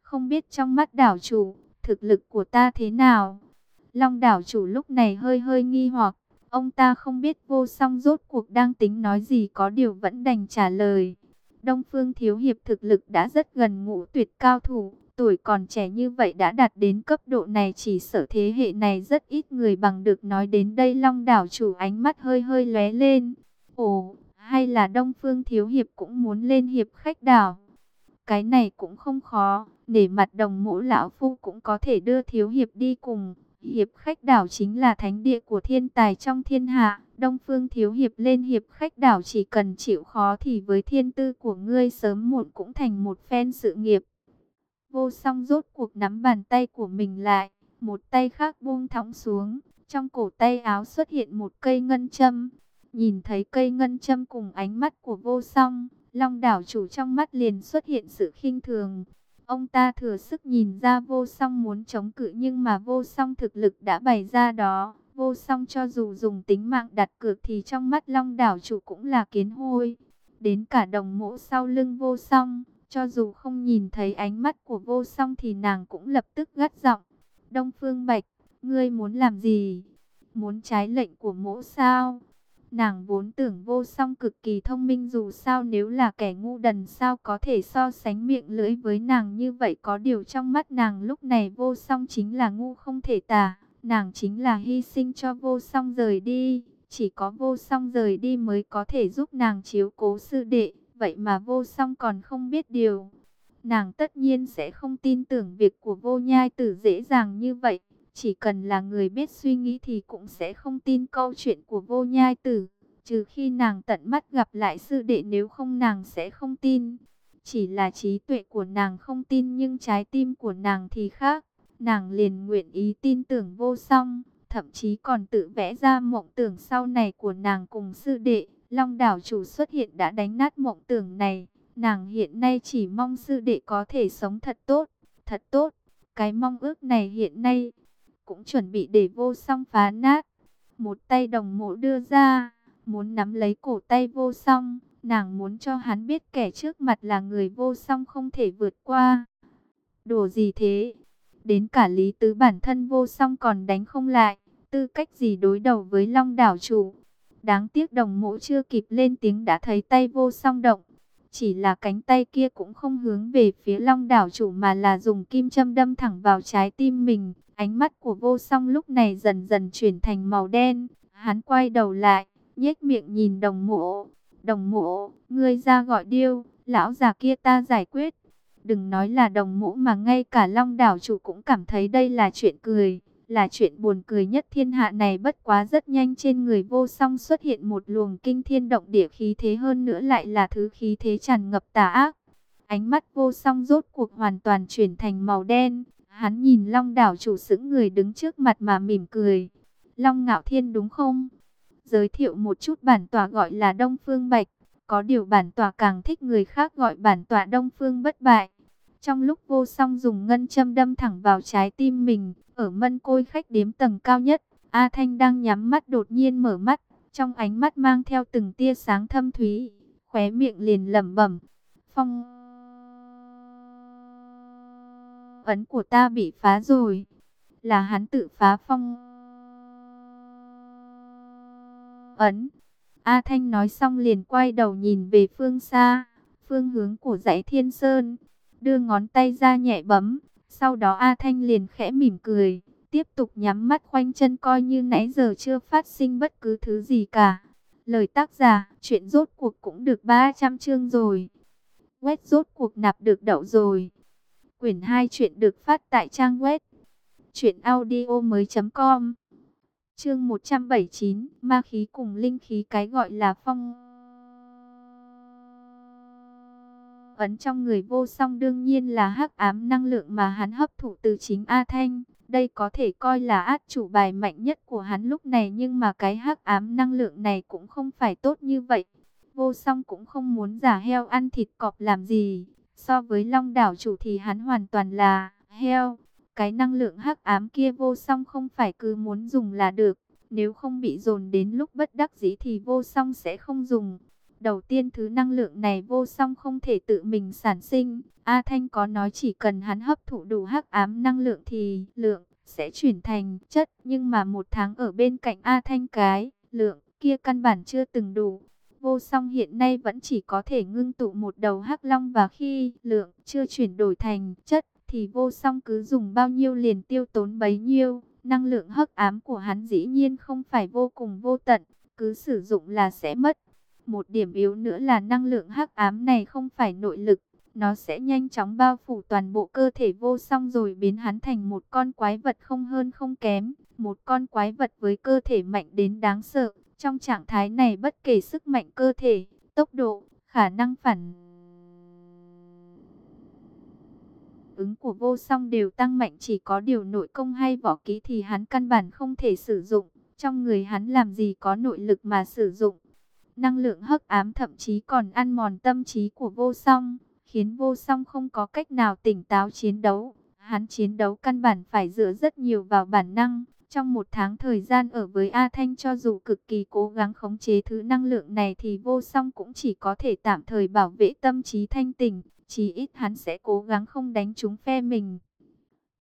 Không biết trong mắt đảo chủ, thực lực của ta thế nào. Long đảo chủ lúc này hơi hơi nghi hoặc. Ông ta không biết vô song rốt cuộc đang tính nói gì có điều vẫn đành trả lời. Đông Phương Thiếu Hiệp thực lực đã rất gần ngũ tuyệt cao thủ, Tuổi còn trẻ như vậy đã đạt đến cấp độ này chỉ sợ thế hệ này rất ít người bằng được nói đến đây long đảo chủ ánh mắt hơi hơi lóe lên. Ồ, hay là Đông Phương Thiếu Hiệp cũng muốn lên hiệp khách đảo? Cái này cũng không khó, để mặt đồng mũ lão phu cũng có thể đưa Thiếu Hiệp đi cùng. Hiệp khách đảo chính là thánh địa của thiên tài trong thiên hạ. Đông Phương Thiếu Hiệp lên hiệp khách đảo chỉ cần chịu khó thì với thiên tư của ngươi sớm muộn cũng thành một phen sự nghiệp. Vô song rốt cuộc nắm bàn tay của mình lại, một tay khác buông thõng xuống, trong cổ tay áo xuất hiện một cây ngân châm. Nhìn thấy cây ngân châm cùng ánh mắt của vô song, long đảo chủ trong mắt liền xuất hiện sự khinh thường. Ông ta thừa sức nhìn ra vô song muốn chống cự nhưng mà vô song thực lực đã bày ra đó. Vô song cho dù dùng tính mạng đặt cược thì trong mắt long đảo chủ cũng là kiến hôi. Đến cả đồng mộ sau lưng vô song cho dù không nhìn thấy ánh mắt của vô song thì nàng cũng lập tức gắt giọng. Đông Phương Bạch, ngươi muốn làm gì? Muốn trái lệnh của mỗ sao? Nàng vốn tưởng vô song cực kỳ thông minh dù sao nếu là kẻ ngu đần sao có thể so sánh miệng lưỡi với nàng như vậy có điều trong mắt nàng lúc này vô song chính là ngu không thể tả. Nàng chính là hy sinh cho vô song rời đi, Chỉ có vô song rời đi mới có thể giúp nàng chiếu cố sư đệ. Vậy mà vô song còn không biết điều. Nàng tất nhiên sẽ không tin tưởng việc của vô nhai tử dễ dàng như vậy. Chỉ cần là người biết suy nghĩ thì cũng sẽ không tin câu chuyện của vô nhai tử. Trừ khi nàng tận mắt gặp lại sư đệ nếu không nàng sẽ không tin. Chỉ là trí tuệ của nàng không tin nhưng trái tim của nàng thì khác. Nàng liền nguyện ý tin tưởng vô song, thậm chí còn tự vẽ ra mộng tưởng sau này của nàng cùng sư đệ. Long đảo chủ xuất hiện đã đánh nát mộng tưởng này. Nàng hiện nay chỉ mong sư đệ có thể sống thật tốt, thật tốt. Cái mong ước này hiện nay cũng chuẩn bị để vô song phá nát. Một tay đồng mộ đưa ra, muốn nắm lấy cổ tay vô song. Nàng muốn cho hắn biết kẻ trước mặt là người vô song không thể vượt qua. Đồ gì thế? Đến cả lý tứ bản thân vô song còn đánh không lại. Tư cách gì đối đầu với long đảo chủ? Đáng tiếc đồng mũ chưa kịp lên tiếng đã thấy tay vô song động. Chỉ là cánh tay kia cũng không hướng về phía long đảo chủ mà là dùng kim châm đâm thẳng vào trái tim mình. Ánh mắt của vô song lúc này dần dần chuyển thành màu đen. Hắn quay đầu lại, nhếch miệng nhìn đồng mũ Đồng mũ ngươi ra gọi điêu, lão già kia ta giải quyết. Đừng nói là đồng mũ mà ngay cả long đảo chủ cũng cảm thấy đây là chuyện cười. Là chuyện buồn cười nhất thiên hạ này bất quá rất nhanh trên người vô song xuất hiện một luồng kinh thiên động địa khí thế hơn nữa lại là thứ khí thế tràn ngập tà ác. Ánh mắt vô song rốt cuộc hoàn toàn chuyển thành màu đen. Hắn nhìn long đảo chủ sững người đứng trước mặt mà mỉm cười. Long ngạo thiên đúng không? Giới thiệu một chút bản tòa gọi là Đông Phương Bạch. Có điều bản tòa càng thích người khác gọi bản tòa Đông Phương bất bại. Trong lúc vô song dùng ngân châm đâm thẳng vào trái tim mình, ở mân côi khách điếm tầng cao nhất, A Thanh đang nhắm mắt đột nhiên mở mắt, trong ánh mắt mang theo từng tia sáng thâm thúy, khóe miệng liền lẩm bẩm, phong ấn của ta bị phá rồi, là hắn tự phá phong ấn. A Thanh nói xong liền quay đầu nhìn về phương xa, phương hướng của dãy Thiên Sơn, đưa ngón tay ra nhẹ bấm, sau đó A Thanh liền khẽ mỉm cười, tiếp tục nhắm mắt khoanh chân coi như nãy giờ chưa phát sinh bất cứ thứ gì cả. Lời tác giả, chuyện rốt cuộc cũng được 300 chương rồi. Quét rốt cuộc nạp được đậu rồi. Quyển 2 chuyện được phát tại trang web truyệnaudiomoi.com. Chương 179, ma khí cùng linh khí cái gọi là phong ấn trong người vô song đương nhiên là hắc ám năng lượng mà hắn hấp thụ từ chính A Thanh. Đây có thể coi là át chủ bài mạnh nhất của hắn lúc này nhưng mà cái hắc ám năng lượng này cũng không phải tốt như vậy. Vô song cũng không muốn giả heo ăn thịt cọp làm gì. So với long đảo chủ thì hắn hoàn toàn là heo. Cái năng lượng hắc ám kia vô song không phải cứ muốn dùng là được. Nếu không bị dồn đến lúc bất đắc dĩ thì vô song sẽ không dùng. Đầu tiên thứ năng lượng này vô song không thể tự mình sản sinh. A Thanh có nói chỉ cần hắn hấp thụ đủ hắc ám năng lượng thì lượng sẽ chuyển thành chất. Nhưng mà một tháng ở bên cạnh A Thanh cái lượng kia căn bản chưa từng đủ. Vô song hiện nay vẫn chỉ có thể ngưng tụ một đầu hắc long và khi lượng chưa chuyển đổi thành chất thì vô song cứ dùng bao nhiêu liền tiêu tốn bấy nhiêu. Năng lượng hắc ám của hắn dĩ nhiên không phải vô cùng vô tận, cứ sử dụng là sẽ mất. Một điểm yếu nữa là năng lượng hắc ám này không phải nội lực, nó sẽ nhanh chóng bao phủ toàn bộ cơ thể vô song rồi biến hắn thành một con quái vật không hơn không kém, một con quái vật với cơ thể mạnh đến đáng sợ. Trong trạng thái này bất kể sức mạnh cơ thể, tốc độ, khả năng phản ứng của vô song đều tăng mạnh chỉ có điều nội công hay võ kỹ thì hắn căn bản không thể sử dụng. Trong người hắn làm gì có nội lực mà sử dụng. Năng lượng hắc ám thậm chí còn ăn mòn tâm trí của vô song, khiến vô song không có cách nào tỉnh táo chiến đấu. Hắn chiến đấu căn bản phải dựa rất nhiều vào bản năng. Trong một tháng thời gian ở với A Thanh cho dù cực kỳ cố gắng khống chế thứ năng lượng này thì vô song cũng chỉ có thể tạm thời bảo vệ tâm trí thanh tỉnh. Chỉ ít hắn sẽ cố gắng không đánh trúng phe mình.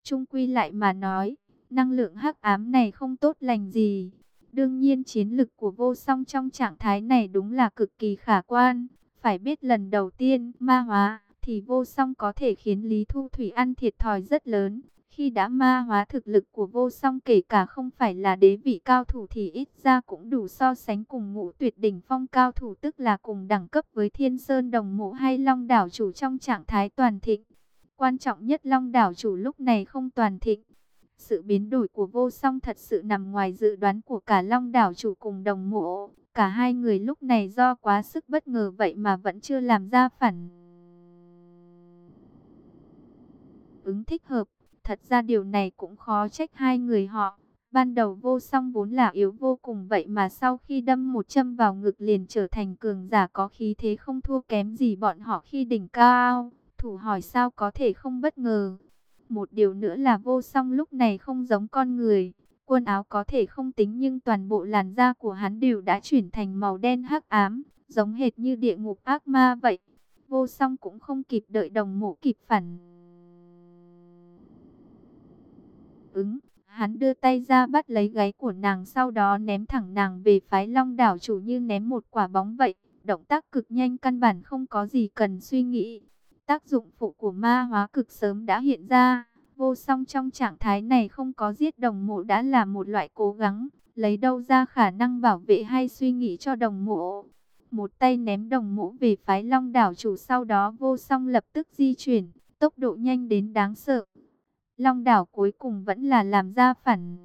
Trung quy lại mà nói, năng lượng hắc ám này không tốt lành gì. Đương nhiên chiến lực của vô song trong trạng thái này đúng là cực kỳ khả quan. Phải biết lần đầu tiên ma hóa thì vô song có thể khiến Lý Thu Thủy ăn thiệt thòi rất lớn. Khi đã ma hóa thực lực của vô song kể cả không phải là đế vị cao thủ thì ít ra cũng đủ so sánh cùng ngũ tuyệt đỉnh phong cao thủ tức là cùng đẳng cấp với thiên sơn đồng mộ hay long đảo chủ trong trạng thái toàn thịnh. Quan trọng nhất long đảo chủ lúc này không toàn thịnh. Sự biến đổi của vô song thật sự nằm ngoài dự đoán của cả long đảo chủ cùng đồng mộ. Cả hai người lúc này do quá sức bất ngờ vậy mà vẫn chưa làm ra phản ứng thích hợp. Thật ra điều này cũng khó trách hai người họ. Ban đầu vô song vốn là yếu vô cùng vậy mà sau khi đâm một châm vào ngực liền trở thành cường giả có khí thế không thua kém gì bọn họ khi đỉnh cao. Thủ hỏi sao có thể không bất ngờ. Một điều nữa là vô song lúc này không giống con người. Quần áo có thể không tính nhưng toàn bộ làn da của hắn đều đã chuyển thành màu đen hắc ám, giống hệt như địa ngục ác ma vậy. Vô song cũng không kịp đợi đồng mộ kịp phản ứng. Hắn đưa tay ra bắt lấy gáy của nàng sau đó ném thẳng nàng về phái long đảo chủ như ném một quả bóng vậy. Động tác cực nhanh căn bản không có gì cần suy nghĩ. Tác dụng phụ của ma hóa cực sớm đã hiện ra. Vô song trong trạng thái này không có giết đồng mộ đã là một loại cố gắng. Lấy đâu ra khả năng bảo vệ hay suy nghĩ cho đồng mộ. Một tay ném đồng mộ về phái long đảo chủ sau đó vô song lập tức di chuyển. Tốc độ nhanh đến đáng sợ. Long đảo cuối cùng vẫn là làm ra phản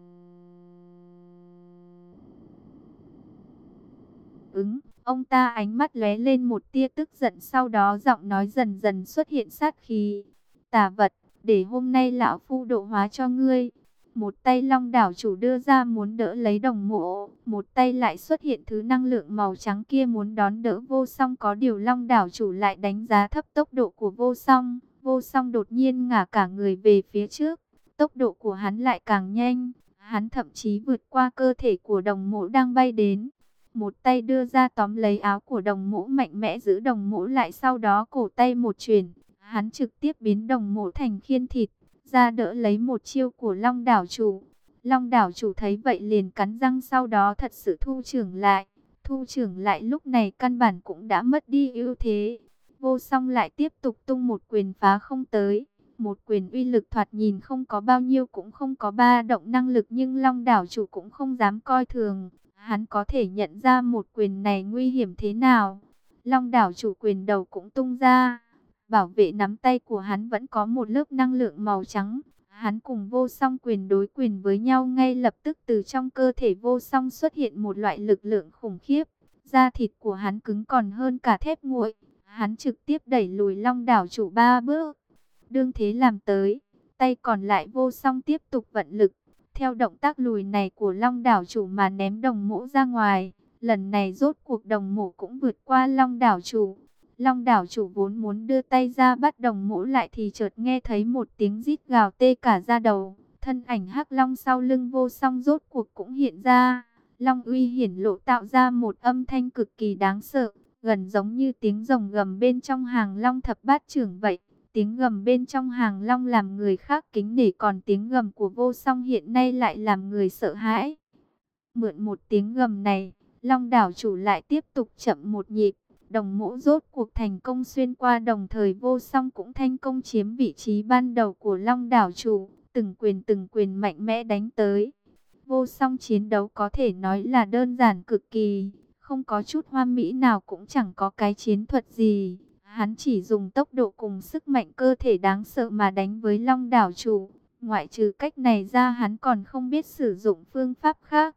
ứng. Ông ta ánh mắt lóe lên một tia tức giận sau đó giọng nói dần dần xuất hiện sát khí. Tà vật, để hôm nay lão phu độ hóa cho ngươi. Một tay long đảo chủ đưa ra muốn đỡ lấy đồng mộ, một tay lại xuất hiện thứ năng lượng màu trắng kia muốn đón đỡ vô song có điều long đảo chủ lại đánh giá thấp tốc độ của vô song. Vô song đột nhiên ngả cả người về phía trước, tốc độ của hắn lại càng nhanh, hắn thậm chí vượt qua cơ thể của đồng mộ đang bay đến. Một tay đưa ra tóm lấy áo của đồng mũ mạnh mẽ giữ đồng mũ lại sau đó cổ tay một chuyển, hắn trực tiếp biến đồng mũ thành khiên thịt, ra đỡ lấy một chiêu của long đảo chủ. Long đảo chủ thấy vậy liền cắn răng sau đó thật sự thu trưởng lại. Thu trưởng lại lúc này căn bản cũng đã mất đi ưu thế. Vô song lại tiếp tục tung một quyền phá không tới. Một quyền uy lực thoạt nhìn không có bao nhiêu cũng không có ba động năng lực nhưng long đảo chủ cũng không dám coi thường. Hắn có thể nhận ra một quyền này nguy hiểm thế nào. Long đảo chủ quyền đầu cũng tung ra. Bảo vệ nắm tay của hắn vẫn có một lớp năng lượng màu trắng. Hắn cùng vô song quyền đối quyền với nhau ngay lập tức từ trong cơ thể vô song xuất hiện một loại lực lượng khủng khiếp. Da thịt của hắn cứng còn hơn cả thép nguội. Hắn trực tiếp đẩy lùi long đảo chủ ba bước. Đương thế làm tới, tay còn lại vô song tiếp tục vận lực. Theo động tác lùi này của long đảo chủ mà ném đồng mũ ra ngoài. Lần này rốt cuộc đồng mũ cũng vượt qua long đảo chủ. Long đảo chủ vốn muốn đưa tay ra bắt đồng mũ lại thì chợt nghe thấy một tiếng rít gào tê cả ra đầu. Thân ảnh hắc long sau lưng vô song rốt cuộc cũng hiện ra. Long uy hiển lộ tạo ra một âm thanh cực kỳ đáng sợ, gần giống như tiếng rồng gầm bên trong hàng long thập bát trưởng vậy. Tiếng gầm bên trong hàng long làm người khác kính nể còn tiếng gầm của vô song hiện nay lại làm người sợ hãi. Mượn một tiếng gầm này, long đảo chủ lại tiếp tục chậm một nhịp. Đồng mũ rốt cuộc thành công xuyên qua đồng thời vô song cũng thành công chiếm vị trí ban đầu của long đảo chủ. Từng quyền từng quyền mạnh mẽ đánh tới. Vô song chiến đấu có thể nói là đơn giản cực kỳ không có chút hoa mỹ nào cũng chẳng có cái chiến thuật gì. Hắn chỉ dùng tốc độ cùng sức mạnh cơ thể đáng sợ mà đánh với long đảo chủ. Ngoại trừ cách này ra hắn còn không biết sử dụng phương pháp khác.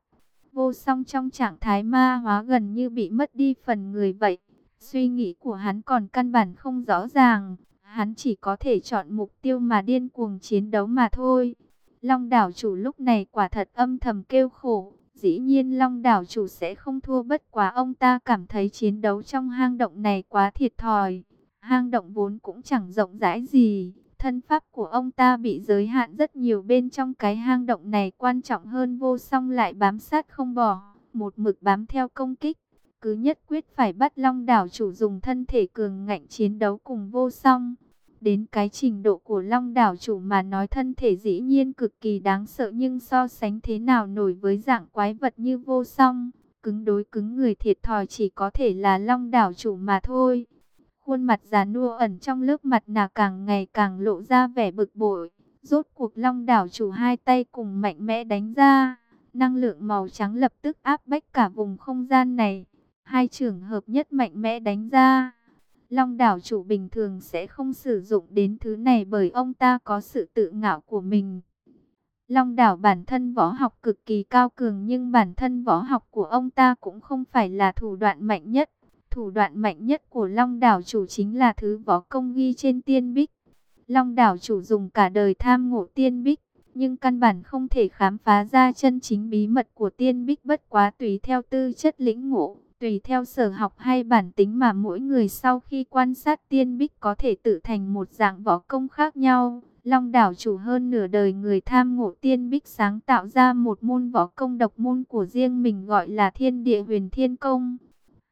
Vô song trong trạng thái ma hóa gần như bị mất đi phần người vậy. Suy nghĩ của hắn còn căn bản không rõ ràng. Hắn chỉ có thể chọn mục tiêu mà điên cuồng chiến đấu mà thôi. Long đảo chủ lúc này quả thật âm thầm kêu khổ. Dĩ nhiên Long đảo chủ sẽ không thua, bất quá ông ta cảm thấy chiến đấu trong hang động này quá thiệt thòi. Hang động vốn cũng chẳng rộng rãi gì. Thân pháp của ông ta bị giới hạn rất nhiều, bên trong cái hang động này quan trọng hơn vô song lại bám sát không bỏ. Một mực bám theo công kích. Cứ nhất quyết phải bắt Long đảo chủ dùng thân thể cường ngạnh chiến đấu cùng vô song. Đến cái trình độ của long đảo chủ mà nói thân thể dĩ nhiên cực kỳ đáng sợ nhưng so sánh thế nào nổi với dạng quái vật như vô song. Cứng đối cứng người thiệt thòi chỉ có thể là long đảo chủ mà thôi. Khuôn mặt già nua ẩn trong lớp mặt nạ càng ngày càng lộ ra vẻ bực bội. Rốt cuộc long đảo chủ hai tay cùng mạnh mẽ đánh ra. Năng lượng màu trắng lập tức áp bách cả vùng không gian này. Hai trường hợp nhất mạnh mẽ đánh ra. Long đảo chủ bình thường sẽ không sử dụng đến thứ này bởi ông ta có sự tự ngạo của mình. Long đảo bản thân võ học cực kỳ cao cường nhưng bản thân võ học của ông ta cũng không phải là thủ đoạn mạnh nhất. Thủ đoạn mạnh nhất của Long đảo chủ chính là thứ võ công ghi trên tiên bích. Long đảo chủ dùng cả đời tham ngộ tiên bích, nhưng căn bản không thể khám phá ra chân chính bí mật của tiên bích bất quá tùy theo tư chất lĩnh ngộ, tùy theo sở học hay bản tính mà mỗi người sau khi quan sát tiên bích có thể tự thành một dạng võ công khác nhau. Long đảo chủ hơn nửa đời người tham ngộ tiên bích sáng tạo ra một môn võ công độc môn của riêng mình gọi là thiên địa huyền thiên công.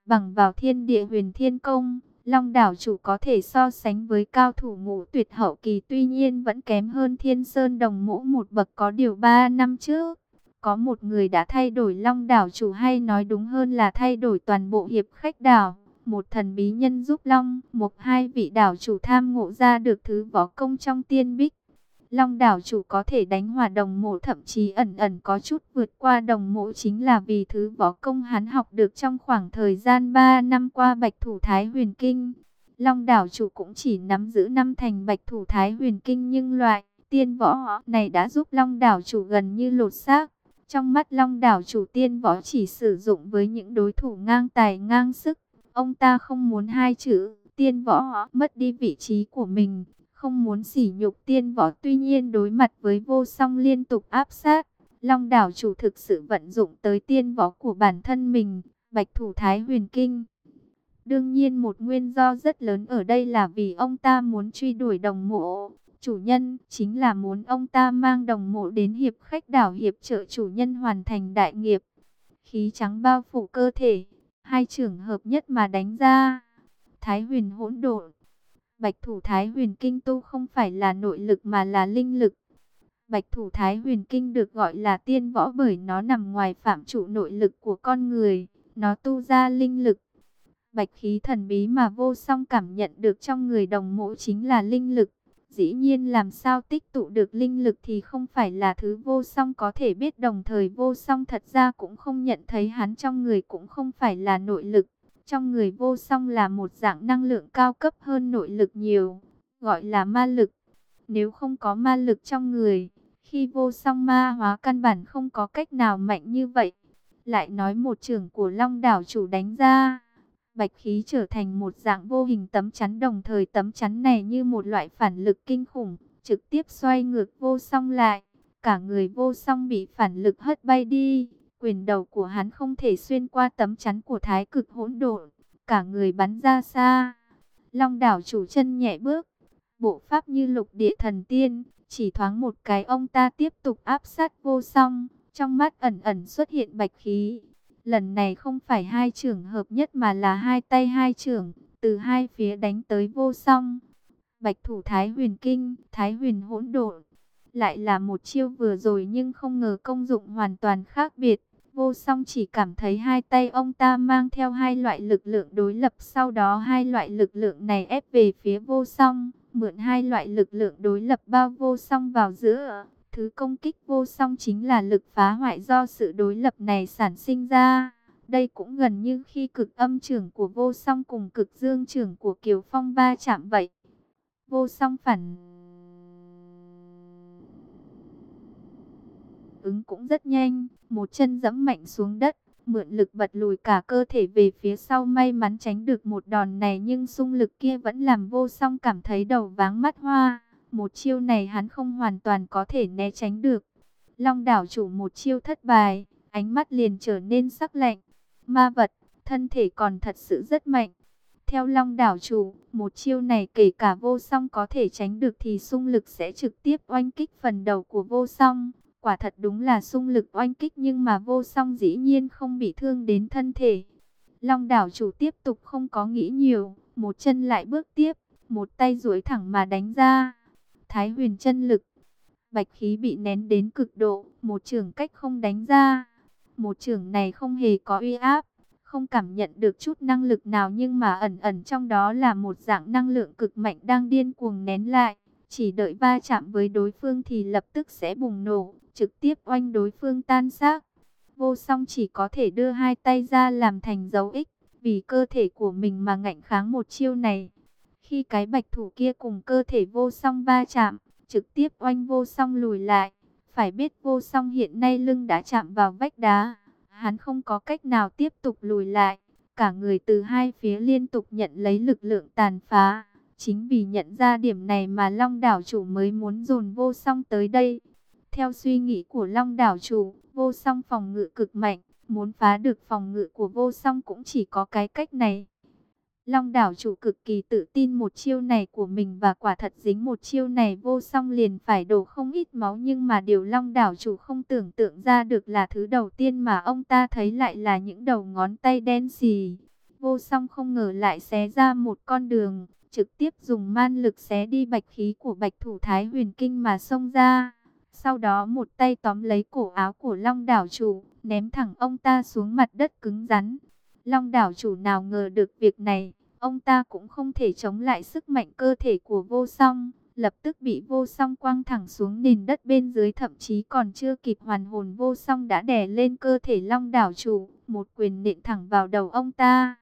Bằng vào thiên địa huyền thiên công, Long đảo chủ có thể so sánh với cao thủ ngũ tuyệt hậu kỳ tuy nhiên vẫn kém hơn thiên sơn đồng mũ một bậc có điều 3 năm trước. Có một người đã thay đổi long đảo chủ hay nói đúng hơn là thay đổi toàn bộ hiệp khách đảo. Một thần bí nhân giúp long, một hai vị đảo chủ tham ngộ ra được thứ võ công trong tiên bích. Long đảo chủ có thể đánh hòa đồng mộ thậm chí ẩn ẩn có chút vượt qua đồng mộ chính là vì thứ võ công hắn học được trong khoảng thời gian 3 năm qua Bạch Thủ Thái Huyền Kinh. Long đảo chủ cũng chỉ nắm giữ năm thành Bạch Thủ Thái Huyền Kinh nhưng loại tiên võ này đã giúp Long đảo chủ gần như lột xác. Trong mắt Long đảo chủ tiên võ chỉ sử dụng với những đối thủ ngang tài ngang sức. Ông ta không muốn hai chữ tiên võ mất đi vị trí của mình không muốn sỉ nhục tiên võ tuy nhiên đối mặt với vô song liên tục áp sát. Long đảo chủ thực sự vận dụng tới tiên võ của bản thân mình, bạch thủ thái huyền kinh. Đương nhiên một nguyên do rất lớn ở đây là vì ông ta muốn truy đuổi đồng mộ. Chủ nhân chính là muốn ông ta mang đồng mộ đến hiệp khách đảo hiệp trợ chủ nhân hoàn thành đại nghiệp. Khí trắng bao phủ cơ thể, hai trường hợp nhất mà đánh ra. Thái huyền hỗn độn Bạch Thủ Thái Huyền Kinh tu không phải là nội lực mà là linh lực. Bạch Thủ Thái Huyền Kinh được gọi là tiên võ bởi nó nằm ngoài phạm trụ nội lực của con người, nó tu ra linh lực. Bạch khí thần bí mà vô song cảm nhận được trong người đồng mộ chính là linh lực. Dĩ nhiên làm sao tích tụ được linh lực thì không phải là thứ vô song có thể biết đồng thời vô song thật ra cũng không nhận thấy hắn trong người cũng không phải là nội lực. Trong người vô song là một dạng năng lượng cao cấp hơn nội lực nhiều, gọi là ma lực. Nếu không có ma lực trong người, khi vô song ma hóa căn bản không có cách nào mạnh như vậy. Lại nói một trưởng của long đảo chủ đánh ra, bạch khí trở thành một dạng vô hình tấm chắn đồng thời tấm chắn này như một loại phản lực kinh khủng, trực tiếp xoay ngược vô song lại. Cả người vô song bị phản lực hất bay đi. Quyền đầu của hắn không thể xuyên qua tấm chắn của thái cực hỗn độn, cả người bắn ra xa. Long đảo chủ chân nhẹ bước, bộ pháp như lục địa thần tiên, chỉ thoáng một cái ông ta tiếp tục áp sát vô song, trong mắt ẩn ẩn xuất hiện bạch khí. Lần này không phải hai trường hợp nhất mà là hai tay hai trưởng từ hai phía đánh tới vô song. Bạch thủ Thái huyền kinh, Thái huyền hỗn độn. Lại là một chiêu vừa rồi nhưng không ngờ công dụng hoàn toàn khác biệt. Vô song chỉ cảm thấy hai tay ông ta mang theo hai loại lực lượng đối lập sau đó hai loại lực lượng này ép về phía vô song, mượn hai loại lực lượng đối lập bao vô song vào giữa. Thứ công kích vô song chính là lực phá hoại do sự đối lập này sản sinh ra. Đây cũng gần như khi cực âm trưởng của vô song cùng cực dương trưởng của Kiều Phong ba chạm vậy. Vô song phản ứng cũng rất nhanh, một chân dẫm mạnh xuống đất, mượn lực bật lùi cả cơ thể về phía sau may mắn tránh được một đòn này nhưng xung lực kia vẫn làm vô song cảm thấy đầu váng mắt hoa. Một chiêu này hắn không hoàn toàn có thể né tránh được. Long đảo chủ một chiêu thất bài, ánh mắt liền trở nên sắc lạnh. Ma vật, thân thể còn thật sự rất mạnh. Theo Long đảo chủ, một chiêu này kể cả vô song có thể tránh được thì xung lực sẽ trực tiếp oanh kích phần đầu của vô song. Quả thật đúng là xung lực oanh kích nhưng mà vô song dĩ nhiên không bị thương đến thân thể. Long đảo chủ tiếp tục không có nghĩ nhiều, một chân lại bước tiếp, một tay duỗi thẳng mà đánh ra. Thái huyền chân lực, bạch khí bị nén đến cực độ, một trường cách không đánh ra. Một trường này không hề có uy áp, không cảm nhận được chút năng lực nào nhưng mà ẩn ẩn trong đó là một dạng năng lượng cực mạnh đang điên cuồng nén lại chỉ đợi va chạm với đối phương thì lập tức sẽ bùng nổ, trực tiếp oanh đối phương tan xác. Vô song chỉ có thể đưa hai tay ra làm thành dấu ích, vì cơ thể của mình mà ngạnh kháng một chiêu này. Khi cái bạch thủ kia cùng cơ thể vô song va chạm, trực tiếp oanh vô song lùi lại. Phải biết vô song hiện nay lưng đã chạm vào vách đá, hắn không có cách nào tiếp tục lùi lại. Cả người từ hai phía liên tục nhận lấy lực lượng tàn phá. Chính vì nhận ra điểm này mà Long đảo chủ mới muốn dồn vô song tới đây. Theo suy nghĩ của Long đảo chủ, vô song phòng ngự cực mạnh, muốn phá được phòng ngự của vô song cũng chỉ có cái cách này. Long đảo chủ cực kỳ tự tin một chiêu này của mình và quả thật dính một chiêu này vô song liền phải đổ không ít máu nhưng mà điều long đảo chủ không tưởng tượng ra được là thứ đầu tiên mà ông ta thấy lại là những đầu ngón tay đen xì. Vô song không ngờ lại xé ra một con đường, trực tiếp dùng man lực xé đi bạch khí của bạch thủ thái huyền kinh mà xông ra. Sau đó một tay tóm lấy cổ áo của long đảo chủ, ném thẳng ông ta xuống mặt đất cứng rắn. Long đảo chủ nào ngờ được việc này, ông ta cũng không thể chống lại sức mạnh cơ thể của vô song, lập tức bị vô song quăng thẳng xuống nền đất bên dưới thậm chí còn chưa kịp hoàn hồn vô song đã đè lên cơ thể long đảo chủ, một quyền nện thẳng vào đầu ông ta.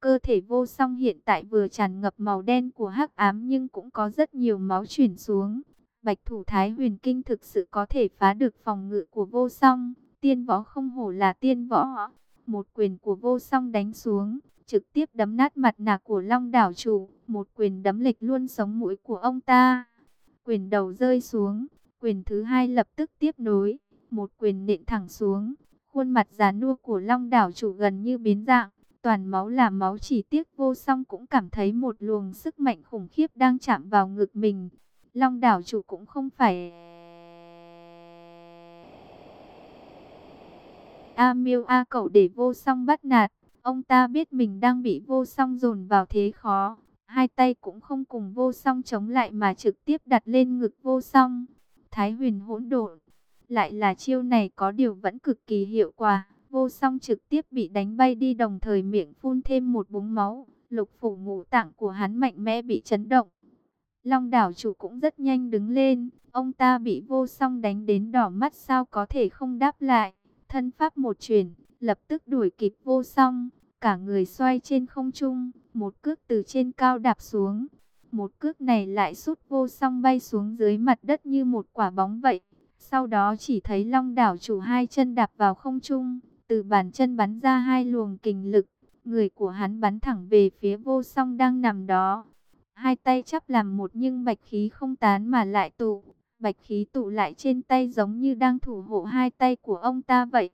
Cơ thể vô song hiện tại vừa tràn ngập màu đen của hắc ám nhưng cũng có rất nhiều máu chuyển xuống. Bạch thủ thái huyền kinh thực sự có thể phá được phòng ngự của vô song, tiên võ không hổ là tiên võ. Một quyền của vô song đánh xuống, trực tiếp đấm nát mặt nạ của Long đảo chủ, một quyền đấm lệch luôn sống mũi của ông ta. Quyền đầu rơi xuống, quyền thứ hai lập tức tiếp nối, một quyền nện thẳng xuống, khuôn mặt già nua của Long đảo chủ gần như biến dạng, toàn máu là máu chỉ tiếc vô song cũng cảm thấy một luồng sức mạnh khủng khiếp đang chạm vào ngực mình. Long đảo chủ cũng không phải... A miêu A cậu để vô song bắt nạt. Ông ta biết mình đang bị vô song dồn vào thế khó. Hai tay cũng không cùng vô song chống lại mà trực tiếp đặt lên ngực vô song. Thái huyền hỗn độn. Lại là chiêu này có điều vẫn cực kỳ hiệu quả. Vô song trực tiếp bị đánh bay đi đồng thời miệng phun thêm một búng máu. Lục phủ ngũ tạng của hắn mạnh mẽ bị chấn động. Long đảo chủ cũng rất nhanh đứng lên. Ông ta bị vô song đánh đến đỏ mắt sao có thể không đáp lại. Thân pháp một chuyển, lập tức đuổi kịp vô song. Cả người xoay trên không trung, một cước từ trên cao đạp xuống. Một cước này lại sút vô song bay xuống dưới mặt đất như một quả bóng vậy. Sau đó chỉ thấy long đảo chủ hai chân đạp vào không trung, từ bàn chân bắn ra hai luồng kình lực. Người của hắn bắn thẳng về phía vô song đang nằm đó. Hai tay chắp làm một nhưng bạch khí không tán mà lại tụ. Bạch khí tụ lại trên tay giống như đang thủ hộ hai tay của ông ta vậy.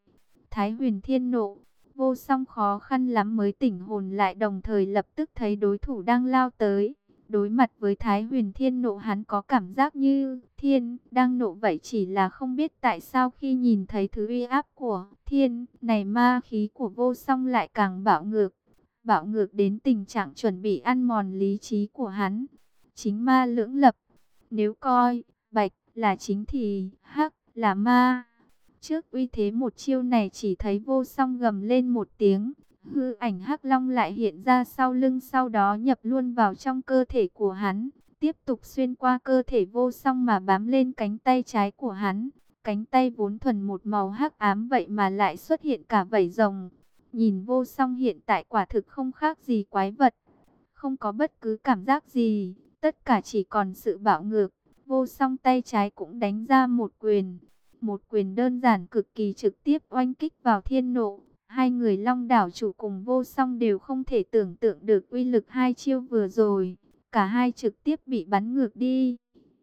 Thái huyền thiên nộ, vô song khó khăn lắm mới tỉnh hồn lại đồng thời lập tức thấy đối thủ đang lao tới. Đối mặt với Thái huyền thiên nộ hắn có cảm giác như thiên đang nộ vậy chỉ là không biết tại sao khi nhìn thấy thứ uy áp của thiên này ma khí của vô song lại càng bạo ngược. Bạo ngược đến tình trạng chuẩn bị ăn mòn lý trí của hắn. Chính ma lưỡng lập. Nếu coi bạch, là chính thì, hắc, là ma. Trước uy thế một chiêu này chỉ thấy vô song gầm lên một tiếng. Hư ảnh hắc long lại hiện ra sau lưng sau đó nhập luôn vào trong cơ thể của hắn. Tiếp tục xuyên qua cơ thể vô song mà bám lên cánh tay trái của hắn. Cánh tay vốn thuần một màu hắc ám vậy mà lại xuất hiện cả vảy rồng. Nhìn vô song hiện tại quả thực không khác gì quái vật. Không có bất cứ cảm giác gì. Tất cả chỉ còn sự bạo ngược. Vô song tay trái cũng đánh ra một quyền. Một quyền đơn giản cực kỳ trực tiếp oanh kích vào thiên nộ. Hai người long đảo chủ cùng vô song đều không thể tưởng tượng được uy lực hai chiêu vừa rồi. Cả hai trực tiếp bị bắn ngược đi.